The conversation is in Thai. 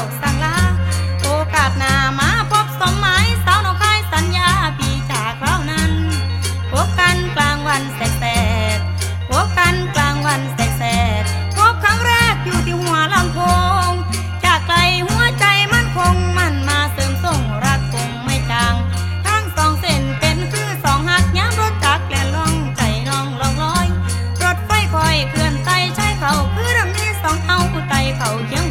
ว้าโอกาสหนามาพบสมหยสาวนอยสัญญาพี่ากเรานั้น พบกันกลางวันแสกๆพบกันกลางวันแสกๆพบครั้งแรกอยู่ที่หัวลำโพงจากไกลหัวใจมันคงมันมาเสริมส่งรักคงไม่จางทั้งสองเส้นเป็นคือสองหักย้ำรถจักแล่นล่องใจน้อองลอยรถไฟคอยเคลื่อนไตใช้เขาเรื่อนี้สองเอาไตเเขีย